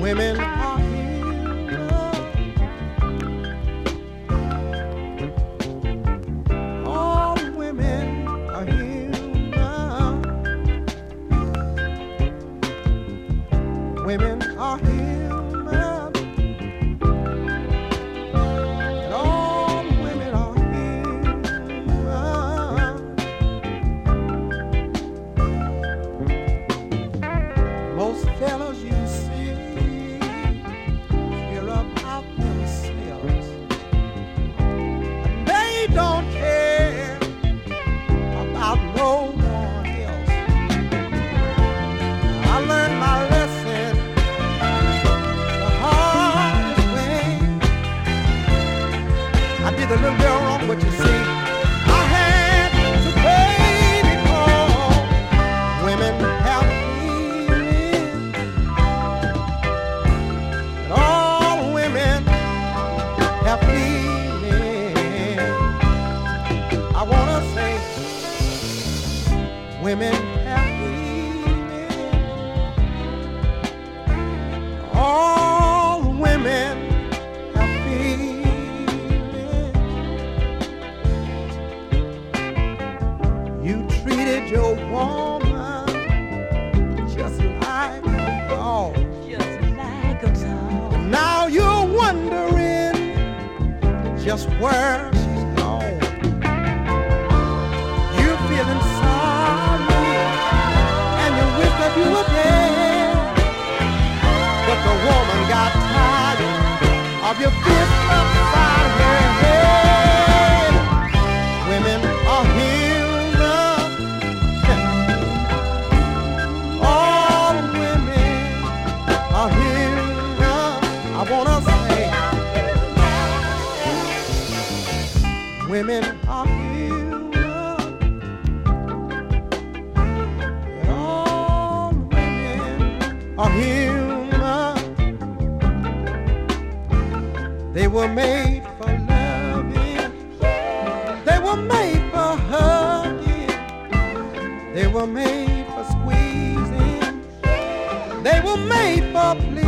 Women heart. I did little wrong, but you see, I had to pay because women have feelings. And all women have feelings. I wanna say, women. your woman just like a dog. Just like a dog. Now you're wondering just where she's gone. You're feeling sorry and you wish that you were there. But the woman got tired of your feelings. wanna say women are human. All women are human. They were made for loving. They were made for hugging. They were made for squeezing. They were made for pleasing.